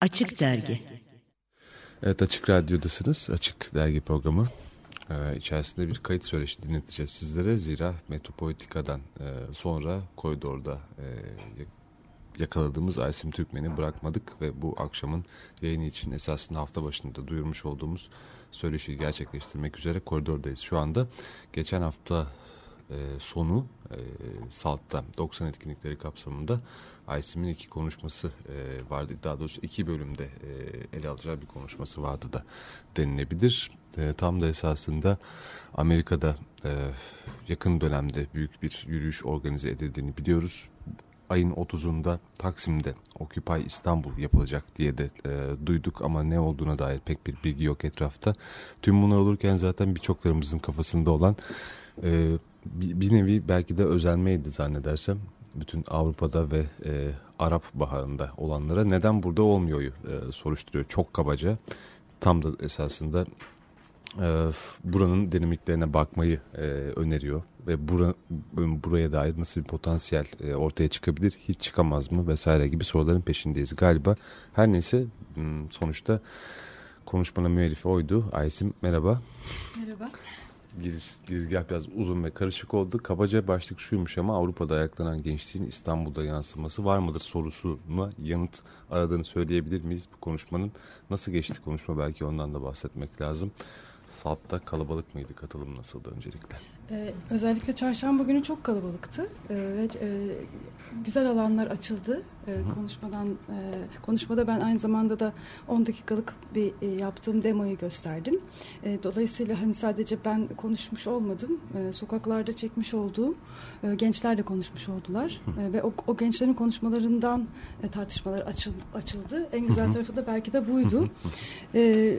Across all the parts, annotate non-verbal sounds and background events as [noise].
Açık Dergi Evet Açık Radyo'dasınız. Açık Dergi programı. Ee, içerisinde bir kayıt söyleşi dinleteceğiz sizlere. Zira Metropolitika'dan e, sonra koridorda e, yakaladığımız Aysim Türkmen'i bırakmadık ve bu akşamın yayını için esasında hafta başında duyurmuş olduğumuz söyleşiyi gerçekleştirmek üzere koridordayız şu anda. Geçen hafta e, sonu e, SALT'ta 90 etkinlikleri kapsamında Aysim'in iki konuşması e, vardı. Daha doğrusu iki bölümde e, ele alacağı bir konuşması vardı da denilebilir. E, tam da esasında Amerika'da e, yakın dönemde büyük bir yürüyüş organize edildiğini biliyoruz. Ayın 30'unda Taksim'de Occupy İstanbul yapılacak diye de e, duyduk ama ne olduğuna dair pek bir bilgi yok etrafta. Tüm bunlar olurken zaten birçoklarımızın kafasında olan e, bir, bir nevi belki de özenmeydi zannedersem bütün Avrupa'da ve e, Arap baharında olanlara neden burada olmuyor e, soruşturuyor çok kabaca. Tam da esasında e, buranın dinamiklerine bakmayı e, öneriyor ve bura, buraya dair nasıl bir potansiyel e, ortaya çıkabilir hiç çıkamaz mı vesaire gibi soruların peşindeyiz galiba. Her neyse sonuçta konuşmanın müellifi oydu. Aysim merhaba. Merhaba giriş, girizgah biraz uzun ve karışık oldu. Kabaca başlık şuymuş ama Avrupa'da ayaklanan gençliğin İstanbul'da yansıması var mıdır sorusuna yanıt aradığını söyleyebilir miyiz? Bu konuşmanın nasıl geçti konuşma belki ondan da bahsetmek lazım. Salt'ta kalabalık mıydı? Katılım nasıldı öncelikle? Ee, özellikle çarşamba günü çok kalabalıktı ee, ve e, güzel alanlar açıldı e, konuşmadan. E, konuşmada ben aynı zamanda da 10 dakikalık bir e, yaptığım demoyu gösterdim. E, dolayısıyla hani sadece ben konuşmuş olmadım. E, sokaklarda çekmiş olduğum e, gençler de konuşmuş oldular. E, ve o, o gençlerin konuşmalarından e, tartışmalar açıl, açıldı. En güzel tarafı da belki de buydu. E,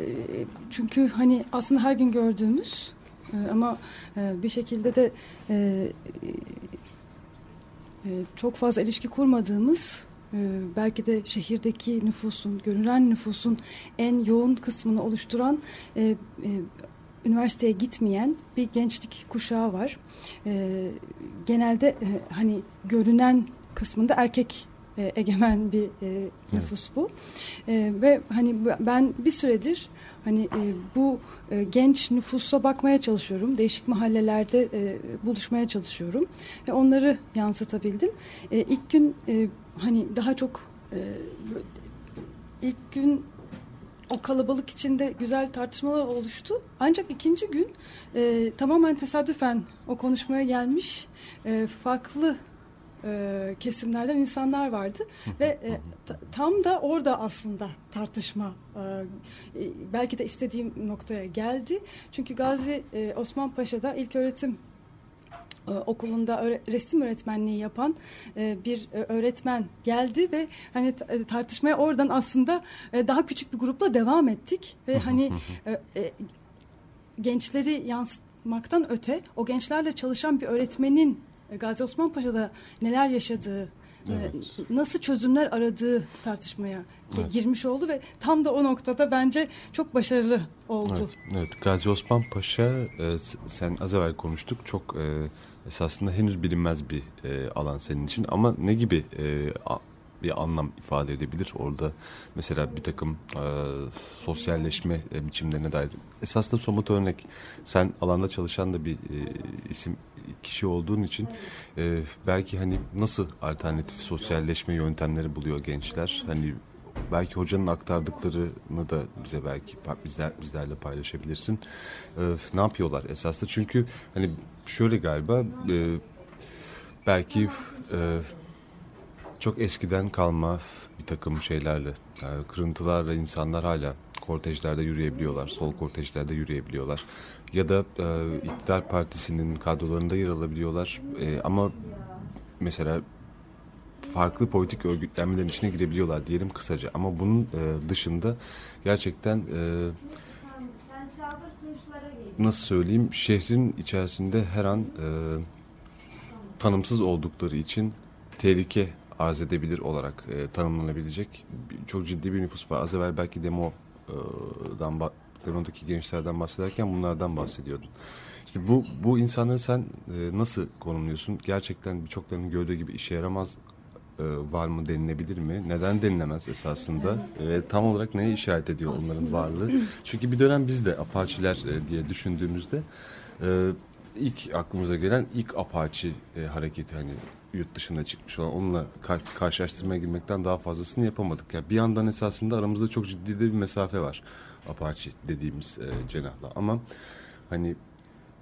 çünkü hani aslında her gün gördüğümüz ama e, bir şekilde de e, çok fazla ilişki kurmadığımız belki de şehirdeki nüfusun, görünen nüfusun en yoğun kısmını oluşturan üniversiteye gitmeyen bir gençlik kuşağı var. Genelde hani görünen kısmında erkek egemen bir nüfus bu. Ve hani ben bir süredir Hani e, bu e, genç nüfusa bakmaya çalışıyorum. Değişik mahallelerde e, buluşmaya çalışıyorum. Ve onları yansıtabildim. E, ilk gün e, hani daha çok e, ilk gün o kalabalık içinde güzel tartışmalar oluştu. Ancak ikinci gün e, tamamen tesadüfen o konuşmaya gelmiş e, farklı e, kesimlerden insanlar vardı. Ve e, tam da orada aslında tartışma e, e, belki de istediğim noktaya geldi. Çünkü Gazi e, Osman Paşa'da ilk öğretim e, okulunda resim öğretmenliği yapan e, bir öğretmen geldi ve hani tartışmaya oradan aslında daha küçük bir grupla devam ettik. Ve hani gençleri yansıtmaktan öte o gençlerle çalışan bir öğretmenin Gazi Osman Paşa'da neler yaşadığı, e, evet. nasıl çözümler aradığı tartışmaya evet. girmiş oldu ve tam da o noktada bence çok başarılı oldu. Evet, evet. Gazi Osman Paşa e, sen az evvel konuştuk çok esasında henüz bilinmez bir alan senin için ama ne gibi bir anlam ifade edebilir. Orada mesela bir takım e, sosyalleşme e, biçimlerine dair. Esasında somut örnek. Sen alanda çalışan da bir e, isim kişi olduğun için e, belki hani nasıl alternatif sosyalleşme yöntemleri buluyor gençler? Hani belki hocanın aktardıklarını da bize belki bizler bizlerle paylaşabilirsin. E, ne yapıyorlar esasında? Çünkü hani şöyle galiba e, belki e, çok eskiden kalma bir takım şeylerle, yani kırıntılarla insanlar hala kortejlerde yürüyebiliyorlar, sol kortejlerde yürüyebiliyorlar. Ya da e, iktidar partisinin kadrolarında yer alabiliyorlar. E, ama mesela farklı politik örgütlenmelerin içine girebiliyorlar diyelim kısaca. Ama bunun e, dışında gerçekten e, nasıl söyleyeyim şehrin içerisinde her an e, tanımsız oldukları için tehlike arz edebilir olarak e, tanımlanabilecek çok ciddi bir nüfus var. Az evvel belki demodan demodaki gençlerden bahsederken bunlardan bahsediyordun. İşte bu bu insanları sen e, nasıl konumluyorsun? Gerçekten birçoklarının gördüğü gibi işe yaramaz e, var mı denilebilir mi? Neden denilemez esasında? Ve tam olarak neye işaret ediyor Aslında. onların varlığı? Çünkü bir dönem biz de Apache'ler e, diye düşündüğümüzde e, ilk aklımıza gelen ilk Apache e, hareketi hani yurt dışında çıkmış olan onunla kar karşılaştırmaya girmekten daha fazlasını yapamadık. Yani bir yandan esasında aramızda çok ciddi de bir mesafe var Apache dediğimiz e, cenahla ama hani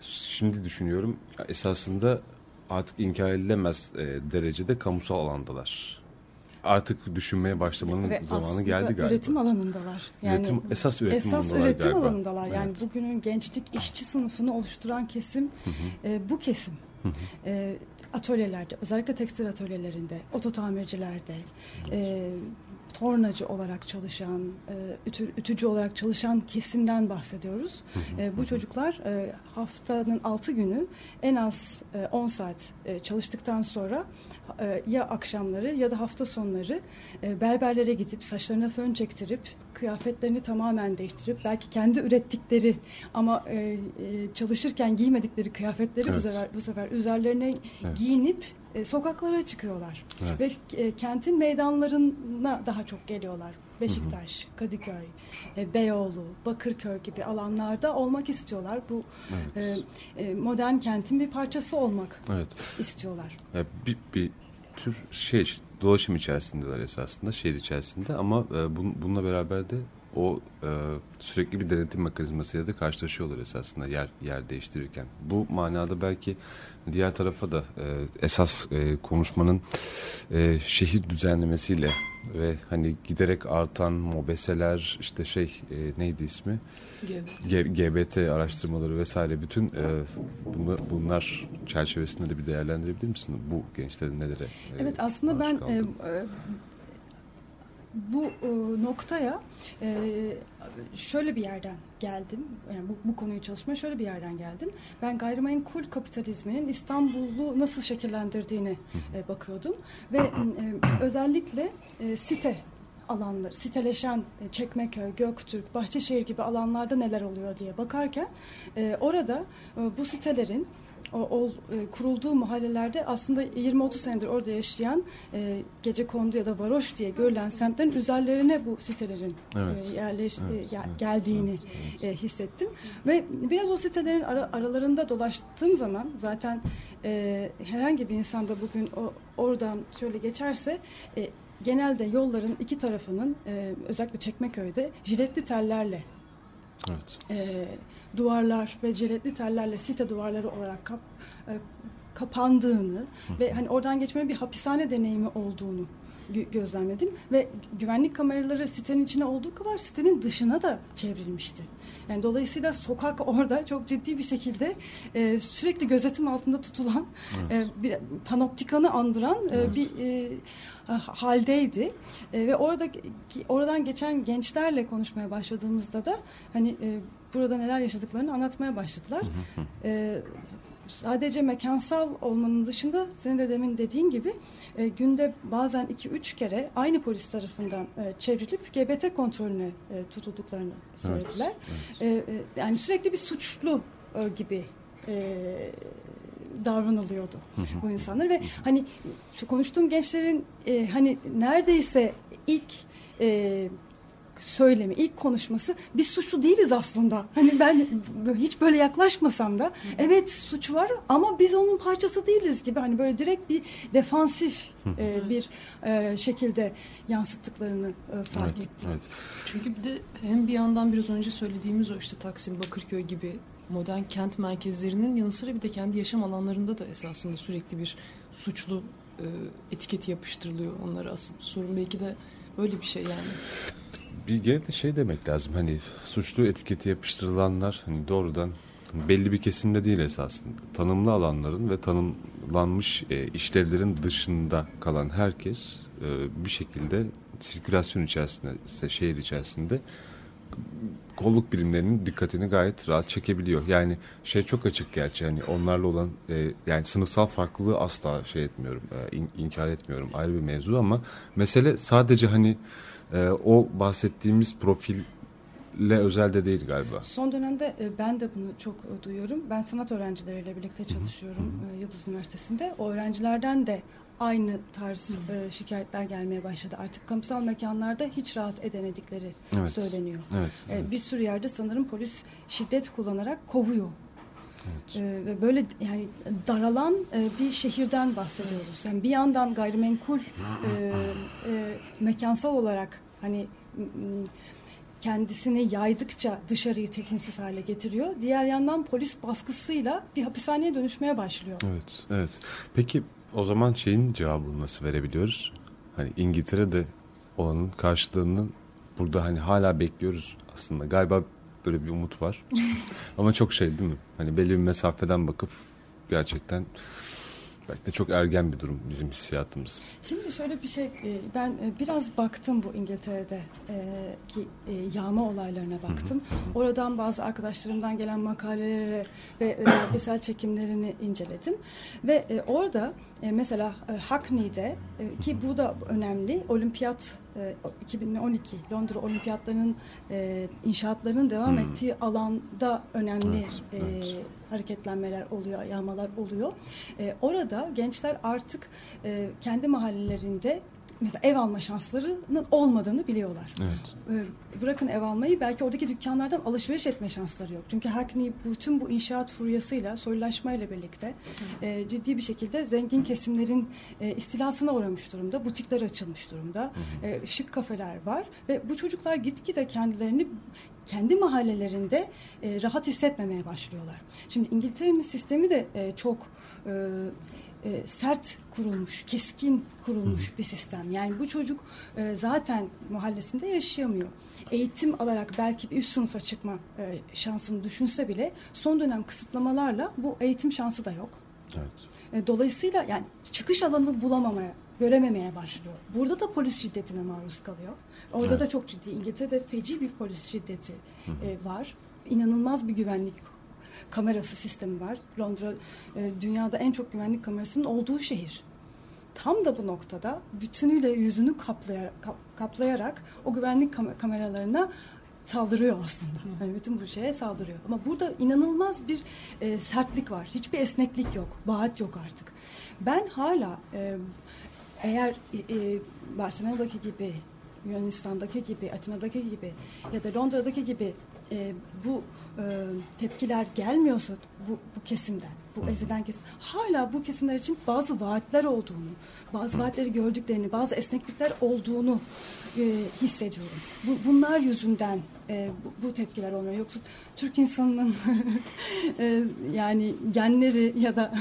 şimdi düşünüyorum esasında artık inkar edilemez e, derecede kamusal alandalar. Artık düşünmeye başlamanın Ve zamanı geldi galiba. üretim alanındalar. Yani üretim, esas üretim esas alanındalar üretim galiba. alanındalar. Yani evet. bugünün gençlik işçi sınıfını oluşturan kesim E, bu kesim. E, atölyelerde, özellikle tekstil atölyelerinde, oto tamircilerde, e, tornacı olarak çalışan, e, ütü, ütücü olarak çalışan kesimden bahsediyoruz. E, bu çocuklar e, haftanın altı günü en az e, 10 saat çalıştıktan sonra ya akşamları ya da hafta sonları berberlere gidip saçlarına fön çektirip kıyafetlerini tamamen değiştirip belki kendi ürettikleri ama çalışırken giymedikleri kıyafetleri evet. bu sefer bu sefer üzerlerine evet. giyinip e, sokaklara çıkıyorlar evet. ve e, kentin meydanlarına daha çok geliyorlar. Beşiktaş, hı hı. Kadıköy, e, Beyoğlu, Bakırköy gibi alanlarda olmak istiyorlar. Bu evet. e, e, modern kentin bir parçası olmak evet. istiyorlar. Ya bir, bir tür şey dolaşım içerisindeler esasında şehir içerisinde ama e, bun, bununla beraber de o e, sürekli bir denetim mekanizmasıyla da karşılaşıyorlar esasında yer yer değiştirirken. Bu manada belki diğer tarafa da e, esas e, konuşmanın e, şehir düzenlemesiyle ve hani giderek artan mobeseler işte şey e, neydi ismi GBT. GBT araştırmaları vesaire bütün e, bunu, bunlar çerçevesinde de bir değerlendirebilir misin bu gençlerin nelere e, Evet aslında ben e, bu e, noktaya e, şöyle bir yerden geldim. Yani bu, bu konuyu çalışmaya şöyle bir yerden geldim. Ben gayrimenkul kapitalizminin İstanbul'u nasıl şekillendirdiğini e, bakıyordum ve e, özellikle e, site alanlar, siteleşen e, Çekmeköy, Göktürk, Bahçeşehir gibi alanlarda neler oluyor diye bakarken e, orada e, bu sitelerin o, o e, kurulduğu mahallelerde aslında 20-30 senedir orada yaşayan e, gece kondu ya da varoş diye görülen semtlerin üzerlerine bu sitelerin evet. e, yerleş evet, e, evet, geldiğini evet, evet. E, hissettim ve biraz o sitelerin ara, aralarında dolaştığım zaman zaten e, herhangi bir insanda bugün o oradan şöyle geçerse e, genelde yolların iki tarafının e, özellikle Çekmeköy'de jiletli tellerle Evet. E, duvarlar ve jiletli tellerle site duvarları olarak kap, e, kapandığını Hı. ve hani oradan geçmenin bir hapishane deneyimi olduğunu gözlemledim ve güvenlik kameraları sitenin içine olduğu kadar sitenin dışına da çevrilmişti. Yani dolayısıyla sokak [laughs] orada çok ciddi bir şekilde e, sürekli gözetim altında tutulan evet. e, bir panoptikanı andıran e, evet. bir e, haldeydi. E, ve orada oradan geçen gençlerle konuşmaya başladığımızda da hani e, burada neler yaşadıklarını anlatmaya başladılar. e, sadece mekansal olmanın dışında senin de demin dediğin gibi e, günde bazen iki üç kere aynı polis tarafından e, çevrilip GBT kontrolüne e, tutulduklarını söylediler. Evet, evet. E, e, yani sürekli bir suçlu e, gibi e, davranılıyordu bu insanlar ve hani şu konuştuğum gençlerin e, hani neredeyse ilk e, söylemi, ilk konuşması biz suçlu değiliz aslında. Hani ben hiç böyle yaklaşmasam da evet suç var ama biz onun parçası değiliz gibi hani böyle direkt bir defansif e, bir e, şekilde yansıttıklarını e, fark evet, ettim. Evet. Çünkü bir de hem bir yandan biraz önce söylediğimiz o işte Taksim, Bakırköy gibi modern kent merkezlerinin yanı sıra bir de kendi yaşam alanlarında da esasında sürekli bir suçlu e, etiketi yapıştırılıyor onlara. Asıl sorun belki de böyle bir şey yani bir gene de şey demek lazım hani suçlu etiketi yapıştırılanlar hani doğrudan belli bir kesimde değil esasında. Tanımlı alanların ve tanımlanmış e, işlevlerin dışında kalan herkes e, bir şekilde sirkülasyon içerisinde, şehir içerisinde kolluk birimlerinin dikkatini gayet rahat çekebiliyor. Yani şey çok açık gerçi hani onlarla olan e, yani sınıfsal farklılığı asla şey etmiyorum, e, in, inkar etmiyorum ayrı bir mevzu ama mesele sadece hani e, o bahsettiğimiz profil le özel de değil galiba. Son dönemde e, ben de bunu çok e, duyuyorum. Ben sanat öğrencileriyle birlikte çalışıyorum hı hı. E, Yıldız Üniversitesi'nde. O öğrencilerden de aynı tarz e, şikayetler gelmeye başladı. Artık kamusal mekanlarda hiç rahat edemedikleri Evet. söyleniyor. Evet. E, evet. bir sürü yerde sanırım polis şiddet kullanarak kovuyor. Evet. E, ve böyle yani daralan e, bir şehirden bahsediyoruz. Yani bir yandan gayrimenkul e, e, mekansal olarak hani kendisini yaydıkça dışarıyı tekinsiz hale getiriyor. Diğer yandan polis baskısıyla bir hapishaneye dönüşmeye başlıyor. Evet, evet. Peki o zaman şeyin cevabını nasıl verebiliyoruz? Hani İngiltere'de olanın karşılığını burada hani hala bekliyoruz aslında. Galiba böyle bir umut var. [laughs] Ama çok şey değil mi? Hani belli bir mesafeden bakıp gerçekten belki de çok ergen bir durum bizim hissiyatımız. Şimdi şöyle bir şey, e, ben e, biraz baktım bu İngiltere'de e, ki yağma olaylarına baktım. Oradan bazı arkadaşlarımdan gelen makalelere ve belgesel çekimlerini inceledim. Ve orada mesela Hackney'de ki bu da önemli, olimpiyat e, 2012 Londra olimpiyatlarının inşaatlarının devam Hmm. ettiği alanda önemli Evet, evet. Hareketlenmeler oluyor, yağmalar oluyor. E, orada gençler artık e, kendi mahallelerinde mesela ev alma şanslarının olmadığını biliyorlar. Evet. E, bırakın ev almayı belki oradaki dükkanlardan alışveriş etme şansları yok. Çünkü Hackney bütün bu inşaat furyasıyla, soylulaşmayla birlikte e, ciddi bir şekilde zengin kesimlerin e, istilasına uğramış durumda. Butikler açılmış durumda. E, şık kafeler var ve bu çocuklar gitgide kendilerini kendi mahallelerinde e, rahat hissetmemeye başlıyorlar. Şimdi İngiltere'nin sistemi de e, çok e, e, sert kurulmuş, keskin kurulmuş bir sistem. Yani bu çocuk e, zaten mahallesinde yaşayamıyor. Eğitim alarak belki bir üst sınıfa çıkma e, şansını düşünse bile son dönem kısıtlamalarla bu eğitim şansı da yok. Evet. E, Dolayısıyla yani çıkış alanını bulamamaya, görememeye başlıyor. Burada da polis şiddetine maruz kalıyor. Orada Evet. da çok ciddi. İngiltere'de feci bir polis şiddeti e, var. İnanılmaz bir güvenlik kamerası sistemi var. Londra e, dünyada en çok güvenlik kamerasının olduğu şehir. Tam da bu noktada bütünüyle yüzünü kaplayarak, kaplayarak o güvenlik kam- kameralarına saldırıyor aslında. Yani bütün bu şeye saldırıyor. Ama burada inanılmaz bir e, sertlik var. Hiçbir esneklik yok. Vaat yok artık. Ben hala e, eğer e, Barcelona'daki gibi, Yunanistan'daki gibi, Atina'daki gibi ya da Londra'daki gibi e, bu e, tepkiler gelmiyorsa bu, bu kesimden, bu ezilen kesim, hala bu kesimler için bazı vaatler olduğunu, bazı vaatleri gördüklerini, bazı esneklikler olduğunu e, hissediyorum. Bu, bunlar yüzünden e, bu, bu tepkiler olmuyor. Yoksa Türk insanının [laughs] e, yani genleri ya da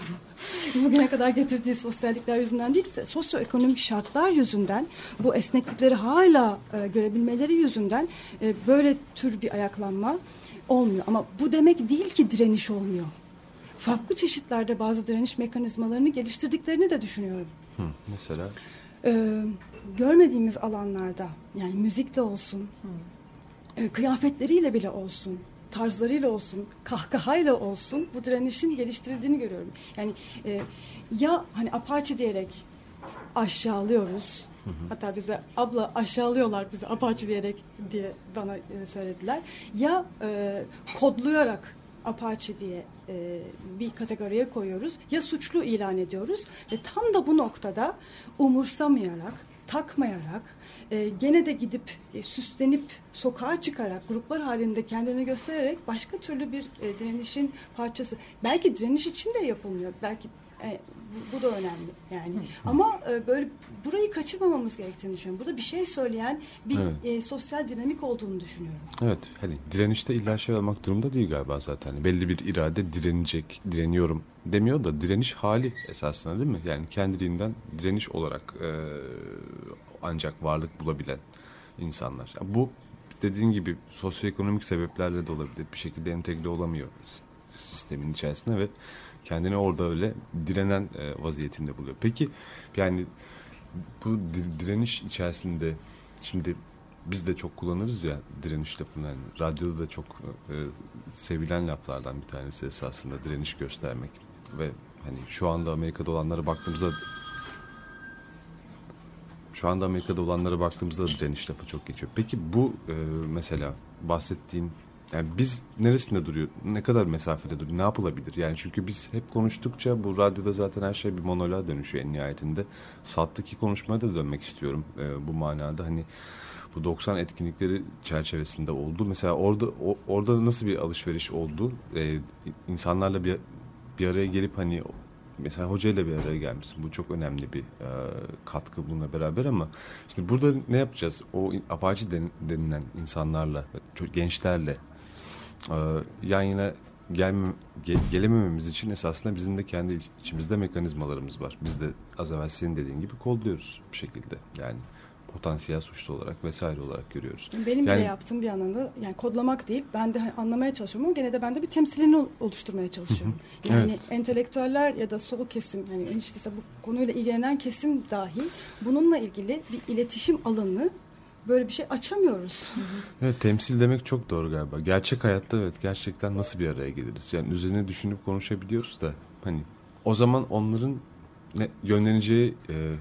[laughs] bugüne kadar getirdiği sosyallikler yüzünden değilse sosyoekonomik şartlar yüzünden bu esneklikleri hala e, görebilmeleri yüzünden e, böyle tür bir ayaklanma olmuyor. Ama bu demek değil ki direniş olmuyor. Farklı çeşitlerde bazı direniş mekanizmalarını geliştirdiklerini de düşünüyorum. Hı, mesela Ee, görmediğimiz alanlarda yani müzikle olsun, e, kıyafetleriyle bile olsun, tarzlarıyla olsun, kahkahayla olsun bu direnişin geliştirildiğini görüyorum. Yani e, ya hani apaçi diyerek aşağılıyoruz. Hatta bize abla aşağılıyorlar bizi apaçi diyerek diye bana e, söylediler. Ya e, kodlayarak apaçi diye e, bir kategoriye koyuyoruz ya suçlu ilan ediyoruz ve tam da bu noktada umursamayarak takmayarak e, gene de gidip e, süslenip sokağa çıkarak gruplar halinde kendini göstererek başka türlü bir e, direnişin parçası. Belki direniş için de yapılmıyor. Belki e, bu, bu da önemli yani. Ama e, böyle burayı kaçırmamamız gerektiğini düşünüyorum. Burada bir şey söyleyen bir Evet. e, sosyal dinamik olduğunu düşünüyorum. Evet hani direnişte illa şey olmak durumda değil galiba zaten. Belli bir irade direnecek, direniyorum demiyor da direniş hali esasında değil mi? Yani kendiliğinden direniş olarak e, ancak varlık bulabilen insanlar. Ya bu dediğin gibi sosyoekonomik sebeplerle de olabilir. Bir şekilde entegre olamıyor s- sistemin içerisine ve kendini orada öyle direnen e, vaziyetinde buluyor. Peki yani bu di- direniş içerisinde şimdi biz de çok kullanırız ya direniş lafını. Yani radyoda da çok e, sevilen laflardan bir tanesi esasında direniş göstermek. Ve hani şu anda Amerika'da olanlara baktığımızda şu anda Amerika'da olanlara baktığımızda da direniş lafı çok geçiyor. Peki bu e, mesela bahsettiğin yani biz neresinde duruyor, ne kadar mesafede duruyor, ne yapılabilir? Yani çünkü biz hep konuştukça bu radyoda zaten her şey bir monoloğa dönüşüyor en nihayetinde. Sattaki konuşmaya da dönmek istiyorum e, bu manada. Hani bu 90 etkinlikleri çerçevesinde oldu. Mesela orada o, orada nasıl bir alışveriş oldu? E, insanlarla bir bir araya gelip hani mesela hocayla bir araya gelmişsin. Bu çok önemli bir e, katkı bununla beraber ama şimdi burada ne yapacağız? O apaçı denilen insanlarla, gençlerle yan yana gelme, ge, gelemememiz için esasında bizim de kendi içimizde mekanizmalarımız var. Biz de az evvel senin dediğin gibi kodluyoruz bir şekilde. Yani potansiyel suçlu olarak vesaire olarak görüyoruz. Benim yani, bile yaptığım bir anlamda yani kodlamak değil ben de anlamaya çalışıyorum ama gene de ben de bir temsilini oluşturmaya çalışıyorum. Yani evet. entelektüeller ya da sol kesim yani işte bu konuyla ilgilenen kesim dahi bununla ilgili bir iletişim alanı böyle bir şey açamıyoruz. Evet temsil demek çok doğru galiba. Gerçek hayatta evet gerçekten nasıl bir araya geliriz? Yani üzerine düşünüp konuşabiliyoruz da hani o zaman onların ne, yönleneceği e,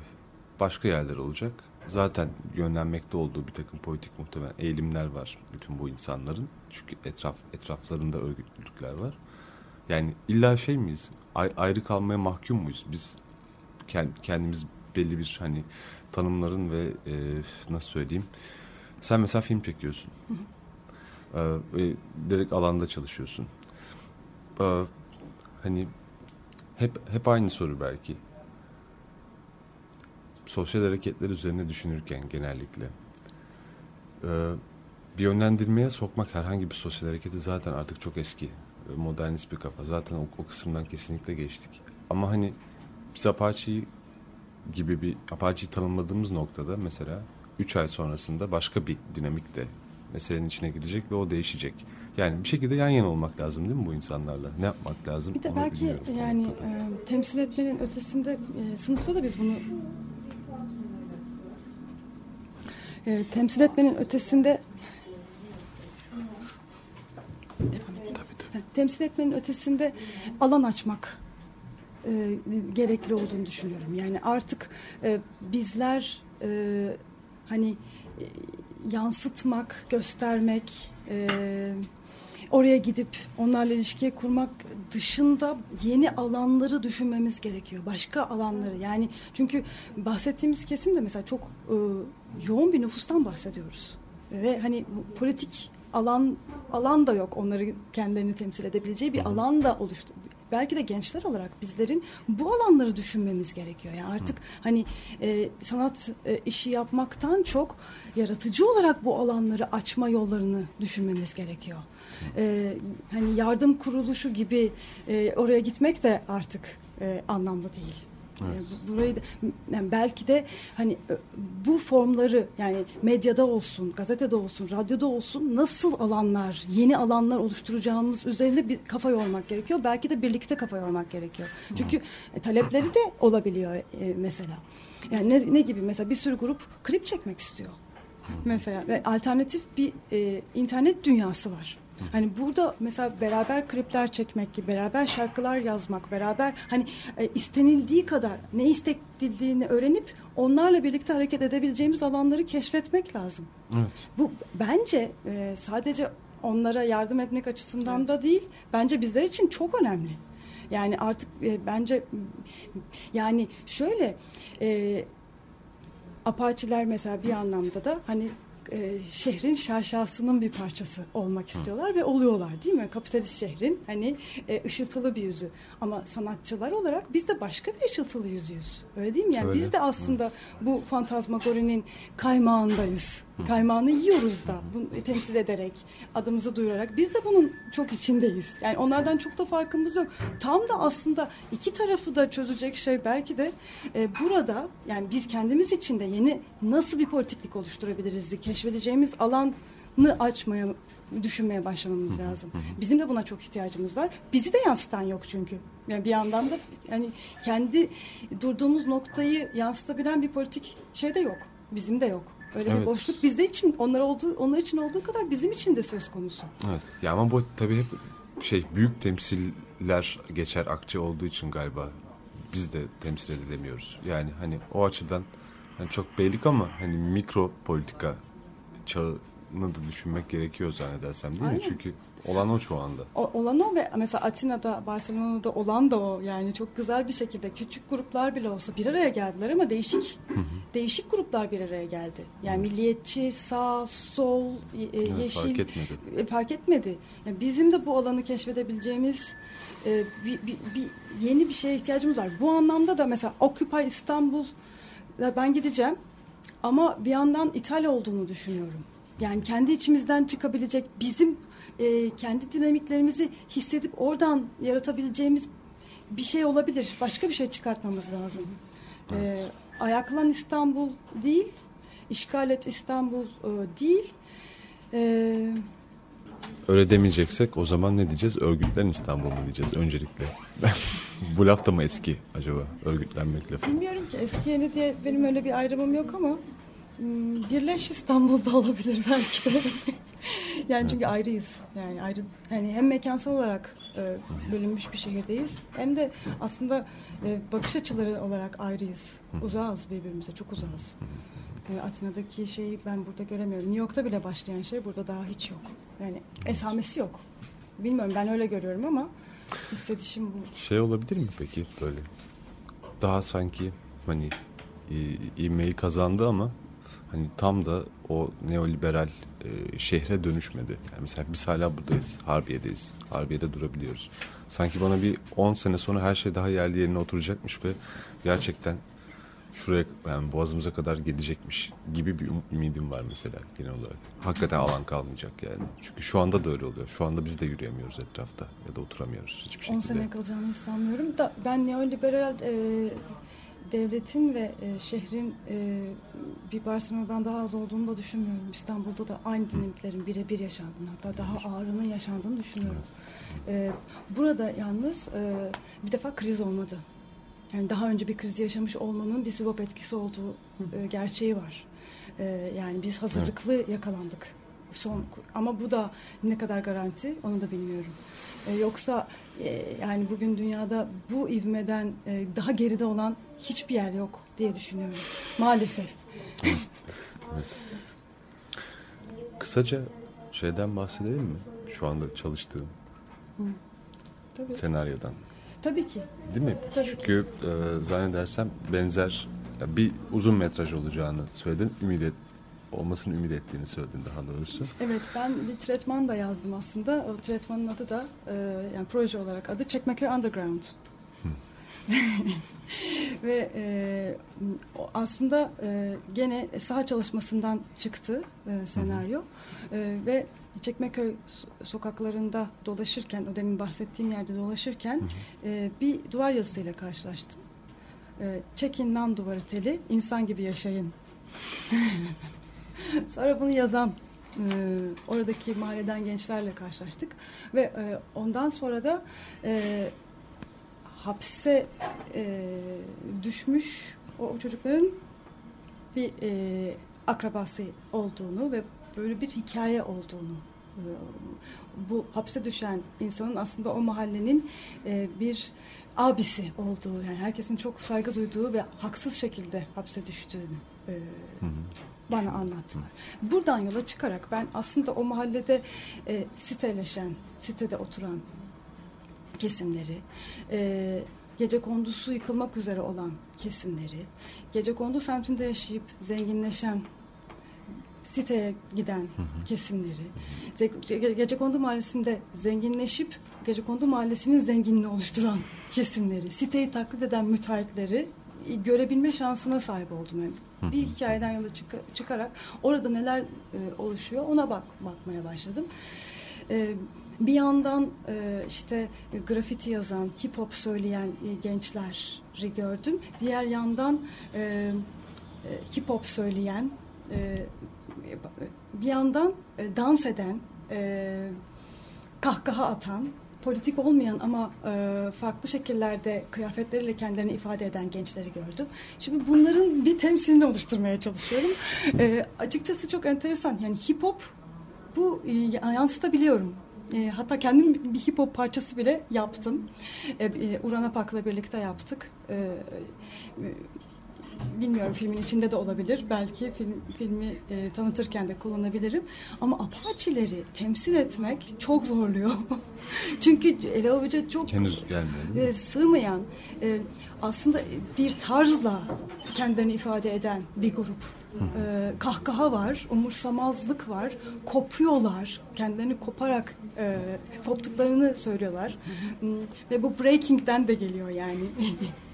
başka yerler olacak zaten yönlenmekte olduğu bir takım politik muhtemelen eğilimler var bütün bu insanların. Çünkü etraf etraflarında örgütlülükler var. Yani illa şey miyiz? ayrı kalmaya mahkum muyuz? Biz kendimiz belli bir hani tanımların ve e, nasıl söyleyeyim? Sen mesela film çekiyorsun. Ee, ve direkt alanda çalışıyorsun. Ee, hani hep hep aynı soru belki sosyal hareketler üzerine düşünürken genellikle e, bir yönlendirmeye sokmak herhangi bir sosyal hareketi zaten artık çok eski. E, modernist bir kafa. Zaten o, o kısımdan kesinlikle geçtik. Ama hani biz Apache'yi gibi bir Apache'yi tanımladığımız noktada mesela 3 ay sonrasında başka bir dinamik de meselenin içine girecek ve o değişecek. Yani bir şekilde yan yana olmak lazım değil mi bu insanlarla? Ne yapmak lazım? Bir de belki yani e, temsil etmenin ötesinde e, sınıfta da biz bunu e, temsil etmenin ötesinde temsil etmenin ötesinde alan açmak e, gerekli olduğunu düşünüyorum. Yani artık e, bizler e, hani e, yansıtmak, göstermek, e, oraya gidip onlarla ilişkiye kurmak dışında yeni alanları düşünmemiz gerekiyor. Başka alanları yani çünkü bahsettiğimiz kesim de mesela çok e, yoğun bir nüfustan bahsediyoruz. Ve hani politik alan alan da yok onları kendilerini temsil edebileceği bir alan da oluştu. Belki de gençler olarak bizlerin bu alanları düşünmemiz gerekiyor. Yani artık Hı. hani e, sanat e, işi yapmaktan çok yaratıcı olarak bu alanları açma yollarını düşünmemiz gerekiyor. E, hani yardım kuruluşu gibi e, oraya gitmek de artık e, anlamlı değil. Evet. Burayı da, yani belki de hani bu formları yani medyada olsun, gazetede olsun, radyoda olsun nasıl alanlar, yeni alanlar oluşturacağımız üzerine bir kafa yormak gerekiyor. Belki de birlikte kafa yormak gerekiyor. Çünkü e, talepleri de olabiliyor e, mesela. Yani ne, ne gibi mesela bir sürü grup klip çekmek istiyor. Mesela ve alternatif bir e, internet dünyası var. Hani burada mesela beraber klipler çekmek gibi, beraber şarkılar yazmak, beraber hani e, istenildiği kadar ne istekildiğini öğrenip onlarla birlikte hareket edebileceğimiz alanları keşfetmek lazım. Evet. Bu bence e, sadece onlara yardım etmek açısından evet. da değil, bence bizler için çok önemli. Yani artık e, bence yani şöyle e, Apaçiler mesela bir anlamda da hani e, şehrin şaşasının bir parçası olmak istiyorlar Hı. ve oluyorlar değil mi? Kapitalist şehrin hani e, ışıltılı bir yüzü. Ama sanatçılar olarak biz de başka bir ışıltılı yüzüyüz. Öyle değil mi? Yani Öyle. biz de aslında Hı. bu fantazmagorinin kaymağındayız. Hı. Kaymağını yiyoruz da bunu temsil ederek, adımızı duyurarak. Biz de bunun çok içindeyiz. Yani onlardan çok da farkımız yok. Tam da aslında iki tarafı da çözecek şey belki de e, burada yani biz kendimiz içinde yeni nasıl bir politiklik oluşturabiliriz? Keşfedeceğimiz alanı açmaya düşünmeye başlamamız lazım. Bizim de buna çok ihtiyacımız var. Bizi de yansıtan yok çünkü. Yani bir yandan da yani kendi durduğumuz noktayı yansıtabilen bir politik şey de yok. Bizim de yok. Öyle evet. bir boşluk bizde için onlar olduğu onlar için olduğu kadar bizim için de söz konusu. Evet. Ya ama bu tabii hep şey büyük temsiller geçer akçe olduğu için galiba biz de temsil edemiyoruz. Yani hani o açıdan hani çok beylik ama hani mikro politika çağı da düşünmek gerekiyor zannedersem değil Aynen. mi? Çünkü olan o şu anda. O, olan o ve mesela Atina'da, Barcelona'da olan da o. Yani çok güzel bir şekilde küçük gruplar bile olsa bir araya geldiler ama değişik değişik gruplar bir araya geldi. Yani milliyetçi, sağ, sol, e, evet, yeşil fark etmedi. E, fark etmedi. Yani bizim de bu alanı keşfedebileceğimiz e, bir, bir, bir yeni bir şeye ihtiyacımız var. Bu anlamda da mesela Occupy İstanbul ben gideceğim ama bir yandan İtalya olduğunu düşünüyorum. Yani kendi içimizden çıkabilecek bizim e, kendi dinamiklerimizi hissedip oradan yaratabileceğimiz bir şey olabilir. Başka bir şey çıkartmamız lazım. E, evet. E, ayaklan İstanbul değil, işgal et İstanbul e, değil. E, Öyle demeyeceksek o zaman ne diyeceğiz? Örgütlen İstanbul mu diyeceğiz öncelikle? [laughs] Bu laf da mı eski acaba? Örgütlenmek lafı. Bilmiyorum ki eski yeni diye benim öyle bir ayrımım yok ama Hmm, Birleş İstanbul'da [laughs] olabilir belki de. [laughs] yani çünkü ayrıyız. Yani ayrı hani hem mekansal olarak e, bölünmüş bir şehirdeyiz hem de aslında e, bakış açıları olarak ayrıyız. Uzağız birbirimize, çok uzağız. E, Atina'daki şeyi ben burada göremiyorum. New York'ta bile başlayan şey burada daha hiç yok. Yani esamesi yok. Bilmiyorum ben öyle görüyorum ama hissedişim bu. Şey olabilir mi peki böyle? Daha sanki hani ivmeyi kazandı ama hani tam da o neoliberal e, şehre dönüşmedi. Yani mesela biz hala buradayız. Harbiye'deyiz. Harbiye'de durabiliyoruz. Sanki bana bir 10 sene sonra her şey daha yerli yerine oturacakmış ve gerçekten şuraya yani boğazımıza kadar gelecekmiş gibi bir ümidim var mesela genel olarak. Hakikaten alan kalmayacak yani. Çünkü şu anda da öyle oluyor. Şu anda biz de yürüyemiyoruz etrafta ya da oturamıyoruz hiçbir şekilde. 10 sene kalacağını sanmıyorum da ben neoliberal e, devletin ve e, şehrin e, bir Barcelona'dan daha az olduğunu da düşünmüyorum. İstanbul'da da aynı dinamiklerin birebir yaşandığını hatta daha ağırının yaşandığını düşünüyorum. E, burada yalnız e, bir defa kriz olmadı. Yani daha önce bir kriz yaşamış olmanın bir sübap etkisi olduğu e, gerçeği var. E, yani biz hazırlıklı yakalandık. Son ama bu da ne kadar garanti onu da bilmiyorum. E, yoksa e, yani bugün dünyada bu ivmeden e, daha geride olan hiçbir yer yok diye düşünüyorum. Maalesef. evet. Kısaca şeyden bahsedelim mi? Şu anda çalıştığım Hı. Tabii. senaryodan. Tabii ki. Değil mi? Tabii Çünkü ki. E, zannedersem benzer bir uzun metraj olacağını söyledin. Ümit et, olmasını ümit ettiğini söyledin daha doğrusu. Evet ben bir tretman da yazdım aslında. O tretmanın adı da e, yani proje olarak adı Çekmeköy Underground. [laughs] Ve e, aslında e, gene saha çalışmasından çıktı e, senaryo. E, ve Çekmeköy sokaklarında dolaşırken, o demin bahsettiğim yerde dolaşırken e, bir duvar yazısıyla karşılaştım. E, Çekin lan duvarı teli, insan gibi yaşayın. [laughs] Sonra bunu yazan e, oradaki mahalleden gençlerle karşılaştık ve e, ondan sonra da e, hapse e, düşmüş o, o çocukların bir e, akrabası olduğunu ve böyle bir hikaye olduğunu e, bu hapse düşen insanın aslında o mahallenin e, bir abisi olduğu yani herkesin çok saygı duyduğu ve haksız şekilde hapse düştüğünü e, hı hı bana anlattılar. Buradan yola çıkarak ben aslında o mahallede e, siteleşen, sitede oturan kesimleri, e, gece kondusu yıkılmak üzere olan kesimleri, gece kondu semtinde yaşayıp zenginleşen siteye giden hı hı. kesimleri, gece kondu mahallesinde zenginleşip gece kondu mahallesinin zenginliğini oluşturan kesimleri, siteyi taklit eden müteahhitleri görebilme şansına sahip oldum. Yani bir hikayeden yola çık çıkarak orada neler e, oluşuyor ona bak bakmaya başladım. E, bir yandan e, işte grafiti yazan, hip hop söyleyen e, gençleri gördüm. Diğer yandan e, e, hip hop söyleyen, e, bir yandan e, dans eden, e, kahkaha atan politik olmayan ama farklı şekillerde kıyafetleriyle kendilerini ifade eden gençleri gördüm. Şimdi bunların bir temsilini oluşturmaya çalışıyorum. E, açıkçası çok enteresan. Yani hip hop bu yansıtabiliyorum. Hatta kendim bir hip hop parçası bile yaptım. E, e, Uran Apak'la birlikte yaptık. Bilmiyorum filmin içinde de olabilir. Belki film, filmi e, tanıtırken de kullanabilirim. Ama Apache'leri temsil etmek çok zorluyor. [laughs] Çünkü ele avuca çok Henüz gelmiyor. e, sığmayan e, aslında bir tarzla kendilerini ifade eden bir grup. E, kahkaha var, umursamazlık var, kopuyorlar, kendilerini koparak e, koptuklarını söylüyorlar. Hmm, Ve bu breaking'den de geliyor yani. [laughs]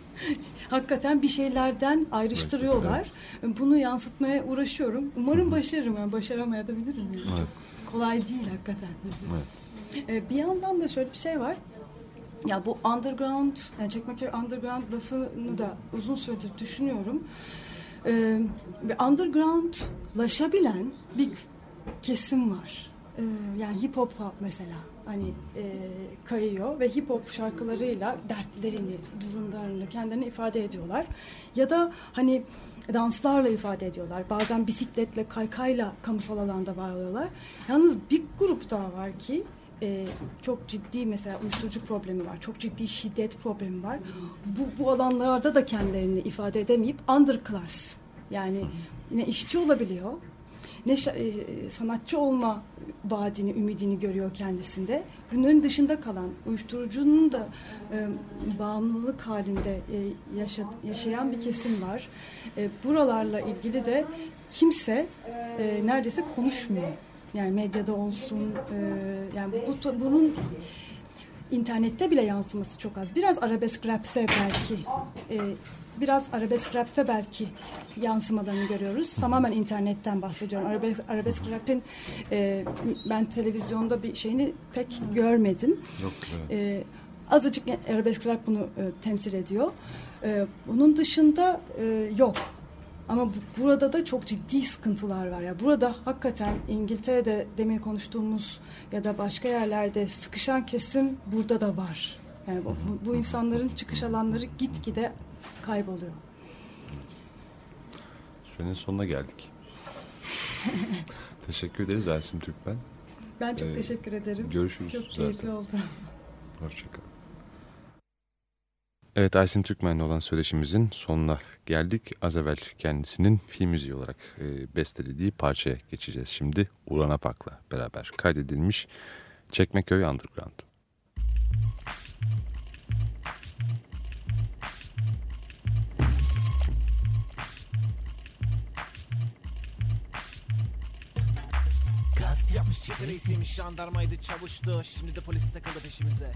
Hakikaten bir şeylerden ayrıştırıyorlar. Bunu yansıtmaya uğraşıyorum. Umarım başarırım. Yani başaramayabilirim. Evet. Çok kolay değil hakikaten. Evet. Ee, bir yandan da şöyle bir şey var. Ya bu underground, yani Çekmeköy underground lafını da uzun süredir düşünüyorum. Ee, undergroundlaşabilen bir kesim var. Ee, yani hip hop mesela hani e, kayıyor ve hip hop şarkılarıyla dertlerini, durumlarını kendilerini ifade ediyorlar. Ya da hani danslarla ifade ediyorlar. Bazen bisikletle, kaykayla kamusal alanda var oluyorlar. Yalnız bir grup daha var ki e, çok ciddi mesela uyuşturucu problemi var. Çok ciddi şiddet problemi var. Bu, bu alanlarda da kendilerini ifade edemeyip underclass yani ne işçi olabiliyor ne e, sanatçı olma vaadini, ümidini görüyor kendisinde. Bunların dışında kalan, uyuşturucunun da e, bağımlılık halinde e, yaşa- yaşayan bir kesim var. E, buralarla ilgili de kimse e, neredeyse konuşmuyor. Yani medyada olsun, e, yani bu, bunun internette bile yansıması çok az. Biraz arabesk rapte belki, e, biraz arabesk rapte belki yansımalarını görüyoruz. Tamamen internetten bahsediyorum. Arabesk, arabesk rapin e, ben televizyonda bir şeyini pek görmedim. Yok, evet. E, azıcık arabesk rap bunu e, temsil ediyor. E, bunun dışında e, yok. Ama bu, burada da çok ciddi sıkıntılar var. ya. Burada hakikaten İngiltere'de demin konuştuğumuz ya da başka yerlerde sıkışan kesim burada da var. Yani bu, bu- bu insanların çıkış alanları gitgide kayboluyor. Sürenin sonuna geldik. [laughs] Teşekkür ederiz Ersin Türkmen. Ben çok Ee, teşekkür ederim. Görüşürüz Çok zaten. keyifli oldu. Hoşçakalın. Evet Aysim Türkmen'le olan söyleşimizin sonuna geldik. Az evvel kendisinin film müziği olarak e, bestelediği parçaya geçeceğiz şimdi. Uğran Apak'la beraber kaydedilmiş Çekmeköy Underground. Çete reisiymiş Jandarmaydı çavuştu Şimdi de polis takıldı peşimize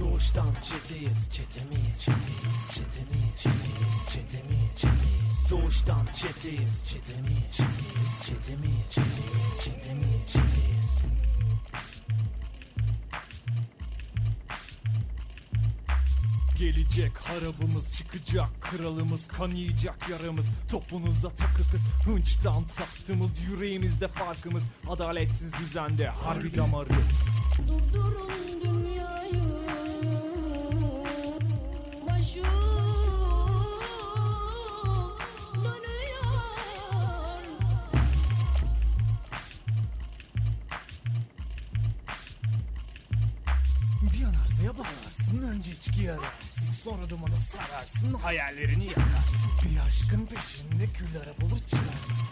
Doğuştan çeteyiz Çete miyiz? Çeteyiz Çete miyiz? Çeteyiz Çete miyiz? Çeteyiz Doğuştan çeteyiz Çete miyiz? Çeteyiz Çete miyiz? Çeteyiz Çete miyiz? Çeteyiz Gelecek. Harabımız çıkacak kralımız kanayacak yaramız. Topunuza takı kız hınçtan tahtımız yüreğimizde farkımız. Adaletsiz düzende harbi damarız Durdurun sararsın hayallerini yakarsın Bir aşkın peşinde kül bulur çıkarsın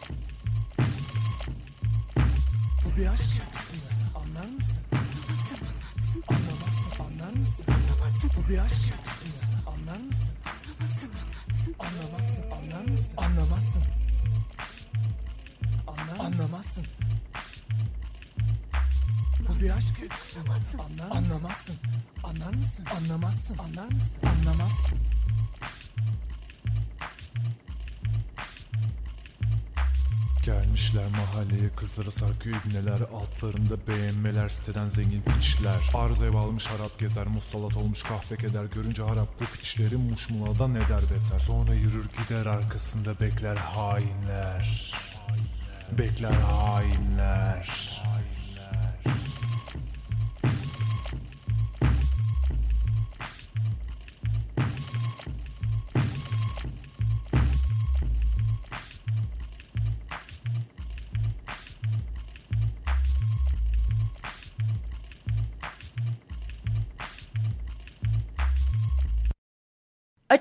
Bu bir aşk şarkısı anlar mısın? Anlamazsın anlar mısın? Bu bir aşk şarkısı anlar mısın? Anlamazsın anlar mısın? Anlamazsın Anlar Anlamazsın Bu bir aşk öyküsü. Anlar Anlamazsın. Anlar mısın? Anlamazsın. Anlar mısın? Anlamazsın. Gelmişler mahalleye kızlara sarkıyor ibneler Altlarında beğenmeler siteden zengin piçler. Arda ev almış harap gezer musallat olmuş kahpe keder. Görünce harap bu piçleri muşmuladan eder? Beter Sonra yürür gider arkasında bekler hainler. Bekler hainler